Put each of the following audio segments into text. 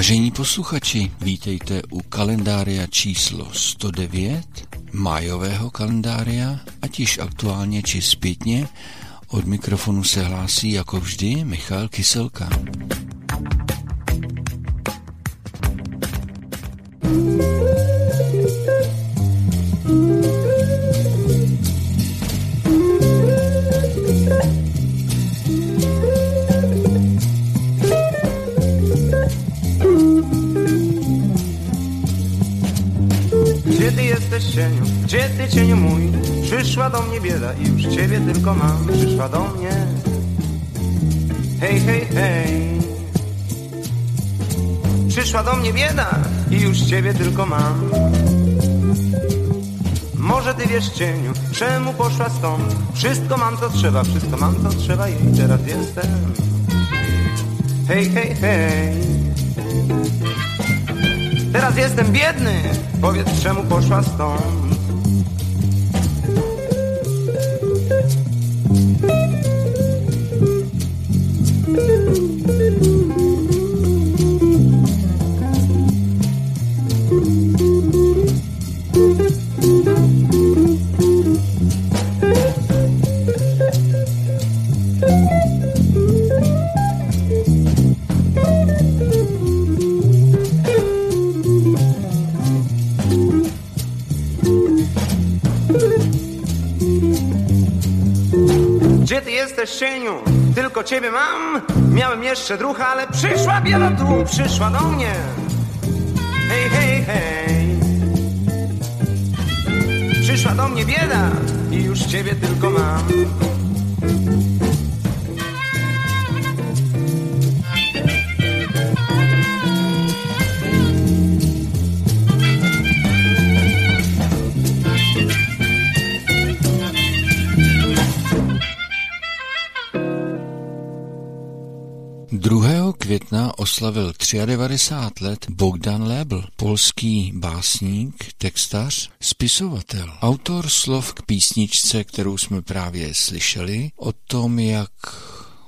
Vážení posluchači, vítejte u kalendária číslo 109, májového kalendária, ať již aktuálně či zpětně. Od mikrofonu se hlásí jako vždy Michal Kyselka. cieniu, mnie bieda i już ciebie tylko mam. Przyszła do mnie. Hej, hej, hej. Przyszła do mnie bieda i już ciebie tylko mam. Może ty wiesz cieniu, czemu poszła stąd? Wszystko mam co trzeba, wszystko mam co trzeba i teraz jestem. Hej, hej, hej. Teraz jestem biedny, powiedz czemu poszła stąd. Jesteś cieniu, tylko ciebie mam. Miałem jeszcze drucha, ale przyszła bieda tu, przyszła do mnie. Hej, hej, hej. Przyszła do mnie bieda i już ciebie tylko mam. Oslavil 93 let Bogdan Lebl, polský básník, textař, spisovatel, autor slov k písničce, kterou jsme právě slyšeli, o tom, jak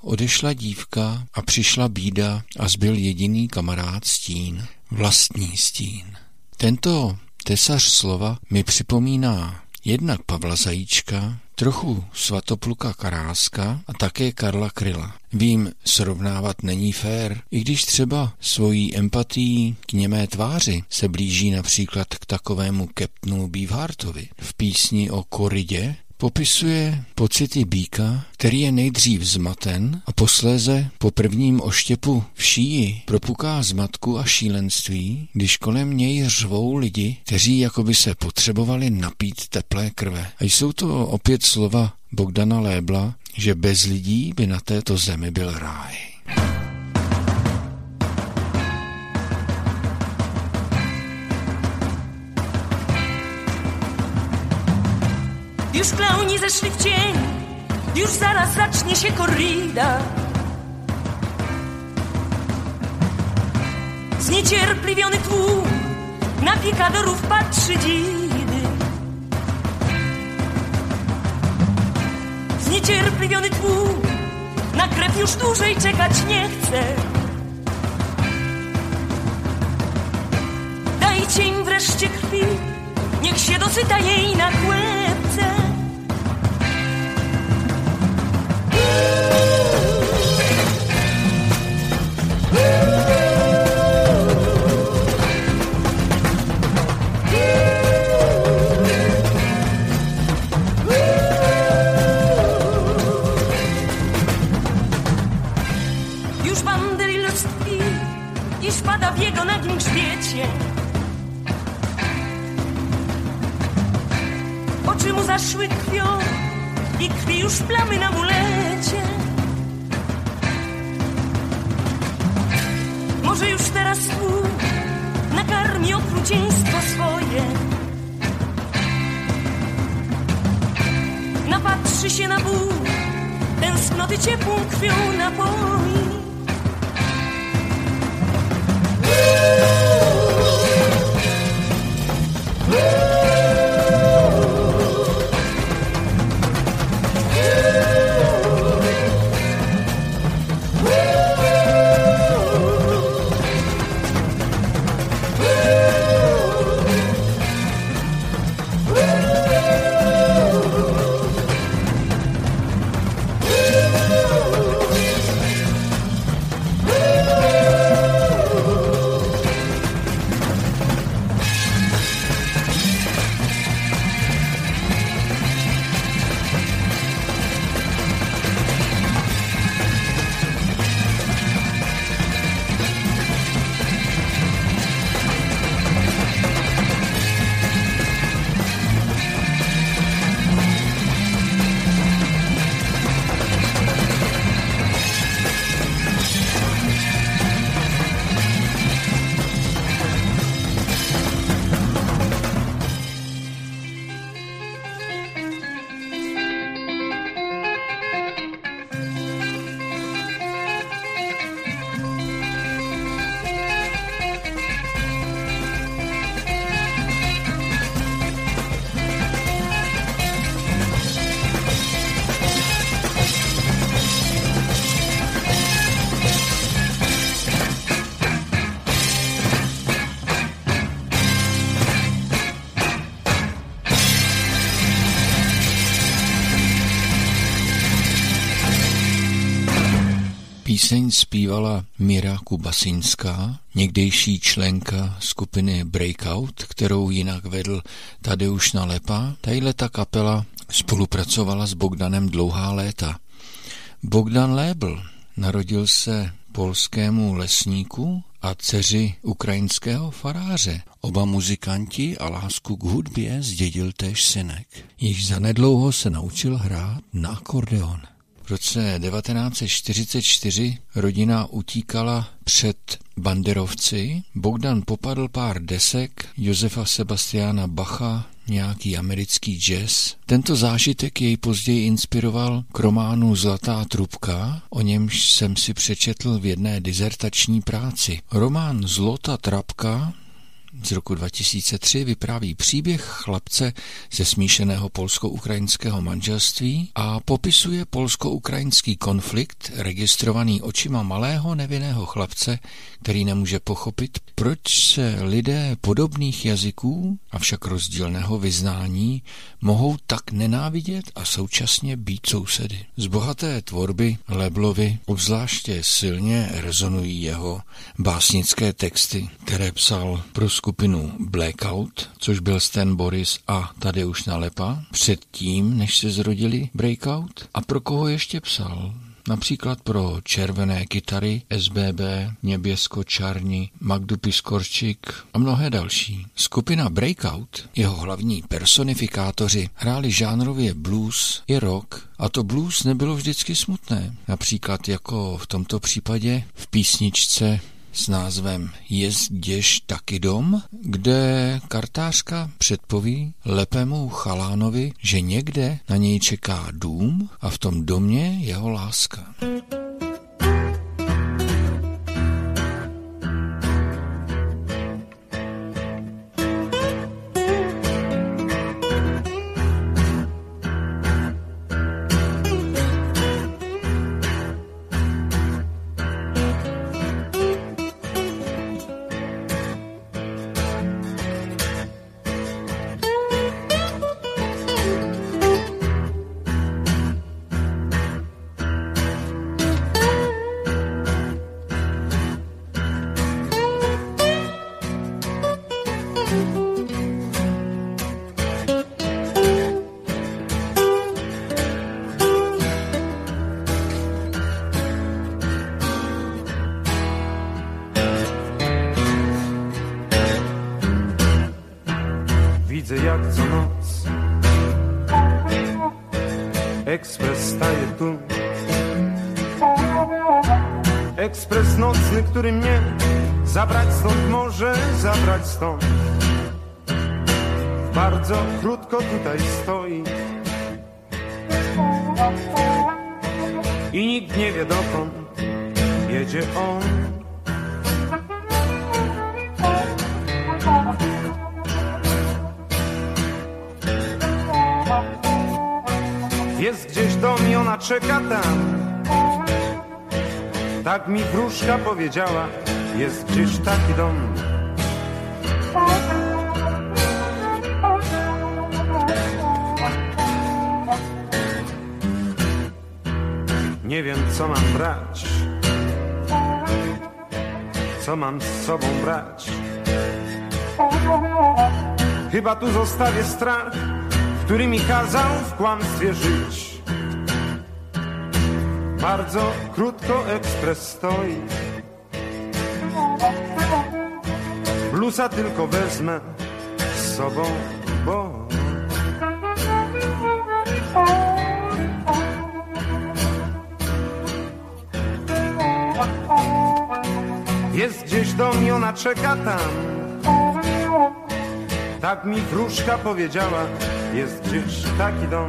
odešla dívka a přišla bída a zbyl jediný kamarád stín, vlastní stín. Tento tesař slova mi připomíná jednak Pavla Zajíčka, trochu Svatopluka Karáska a také Karla Kryla. Vím, srovnávat není fér, i když třeba svojí empatií k němé tváři se blíží například k takovému Keptnu Beefheartovi. V písni o koridě Popisuje pocity býka, který je nejdřív zmaten a posléze po prvním oštěpu v šíji propuká zmatku a šílenství, když kolem něj řvou lidi, kteří jakoby se potřebovali napít teplé krve. A jsou to opět slova Bogdana Lébla, že bez lidí by na této zemi byl ráj. Już klauni zeszli w cień, już zaraz zacznie się korrida. Zniecierpliwiony tłum na pikadorów patrzy dzidy. Zniecierpliwiony tłum na krew już dłużej czekać nie chce. Dajcie im wreszcie krwi, niech się dosyta jej na kłębce. Banderyl tkwi i spada w jego nagim grzbiecie. Oczy mu zaszły krwią i krwi już plamy na mulecie. Może już teraz tu nakarmi okrucieństwo swoje. Napatrzy się na ból, tęsknoty ciepłą krwią napoi. Píseň zpívala Mira Kubasinská, někdejší členka skupiny Breakout, kterou jinak vedl Tadeusz Nalepa. Tadyhle ta kapela spolupracovala s Bogdanem dlouhá léta. Bogdan Lébl narodil se polskému lesníku a dceři ukrajinského faráře. Oba muzikanti a lásku k hudbě zdědil též synek. Již zanedlouho se naučil hrát na akordeon. V roce 1944 rodina utíkala před banderovci. Bogdan popadl pár desek Josefa Sebastiana Bacha, nějaký americký jazz. Tento zážitek jej později inspiroval k románu Zlatá trubka, o němž jsem si přečetl v jedné dizertační práci. Román Zlota trapka z roku 2003 vypráví příběh chlapce ze smíšeného polsko-ukrajinského manželství a popisuje polsko-ukrajinský konflikt registrovaný očima malého nevinného chlapce, který nemůže pochopit, proč se lidé podobných jazyků, avšak rozdílného vyznání, mohou tak nenávidět a současně být sousedy. Z bohaté tvorby Leblovi obzvláště silně rezonují jeho básnické texty, které psal pro skupinu Blackout, což byl Stan Boris a tady už Nalepa, předtím, než se zrodili Breakout. A pro koho ještě psal? Například pro červené kytary SBB, Něběsko Čarni, Magdu Piskorčik a mnohé další. Skupina Breakout, jeho hlavní personifikátoři, hráli žánrově blues i rock a to blues nebylo vždycky smutné. Například jako v tomto případě v písničce s názvem Jezděš taky dom, kde kartářka předpoví lepému chalánovi, že někde na něj čeká dům a v tom domě jeho láska. Ekspres który mnie zabrać stąd może, zabrać stąd. Bardzo krótko tutaj stoi. I nikt nie wie dokąd jedzie on. Jest gdzieś dom i ona czeka tam Tak mi wróżka powiedziała Jest gdzieś taki dom. Nie wiem co mam brać. Co mam z sobą brać? Chyba tu zostawię strach który mi kazał w kłamstwie żyć. Bardzo krótko ekspres stoi. Blusa tylko wezmę z sobą, bo Jest gdzieś dom i ona czeka tam tak mi wróżka powiedziała, jest gdzieś taki dom.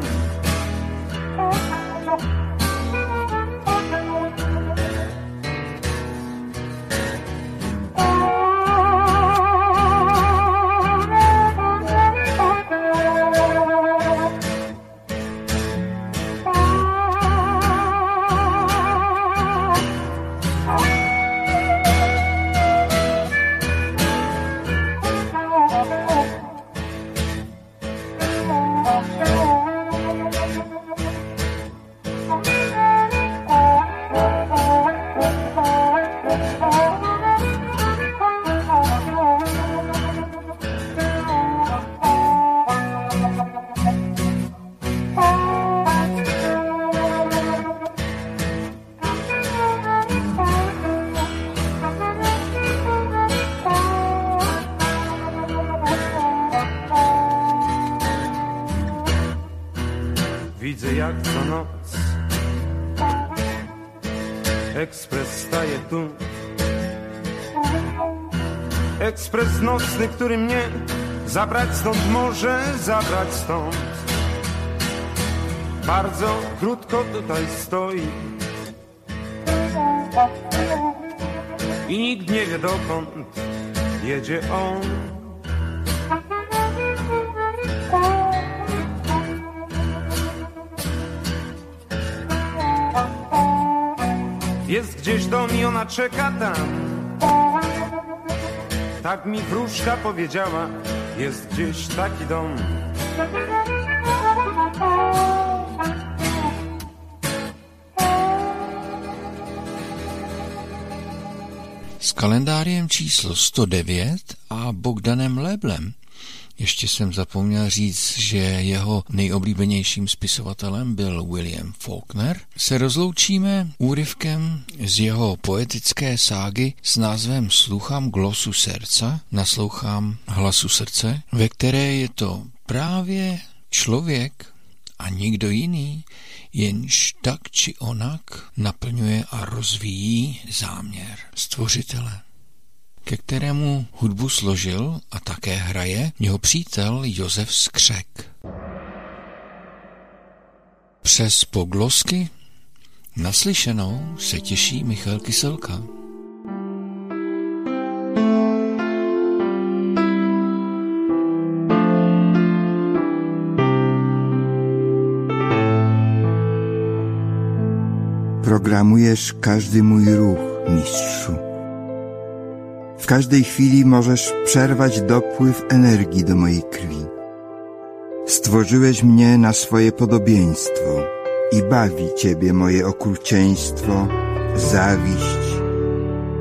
Ekspres staje tu. Ekspres nocny, który mnie zabrać stąd może zabrać stąd. Bardzo krótko tutaj stoi. I nikt nie wie dokąd jedzie on. Jest gdzieś dom i ona czeka tam. Tak mi wróżka powiedziała, jest gdzieś taki dom. S kalendářem číslo 109 a Bogdanem Leblem ještě jsem zapomněl říct, že jeho nejoblíbenějším spisovatelem byl William Faulkner. Se rozloučíme úryvkem z jeho poetické ságy s názvem Sluchám glosu srdce, naslouchám hlasu srdce, ve které je to právě člověk a nikdo jiný, jenž tak či onak naplňuje a rozvíjí záměr stvořitele ke kterému hudbu složil a také hraje jeho přítel Josef Skřek. Přes poglosky naslyšenou se těší Michal Kyselka. Programujesz każdy mój ruch, mistrzu. W każdej chwili możesz przerwać dopływ energii do mojej krwi. Stworzyłeś mnie na swoje podobieństwo i bawi Ciebie moje okrucieństwo, zawiść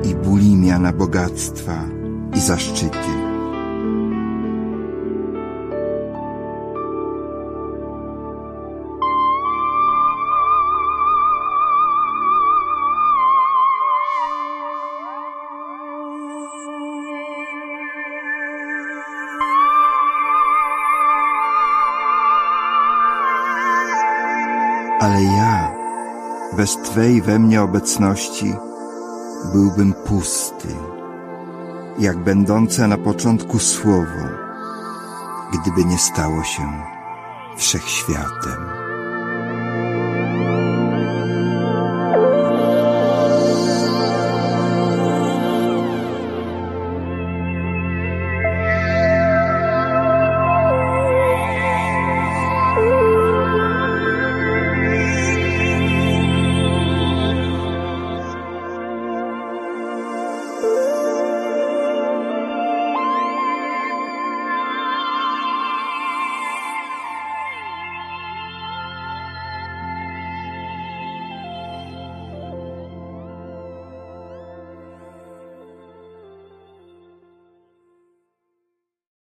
i bulimia na bogactwa i zaszczyty. Ale ja, bez Twej we mnie obecności, byłbym pusty, jak będące na początku słowo, gdyby nie stało się wszechświatem.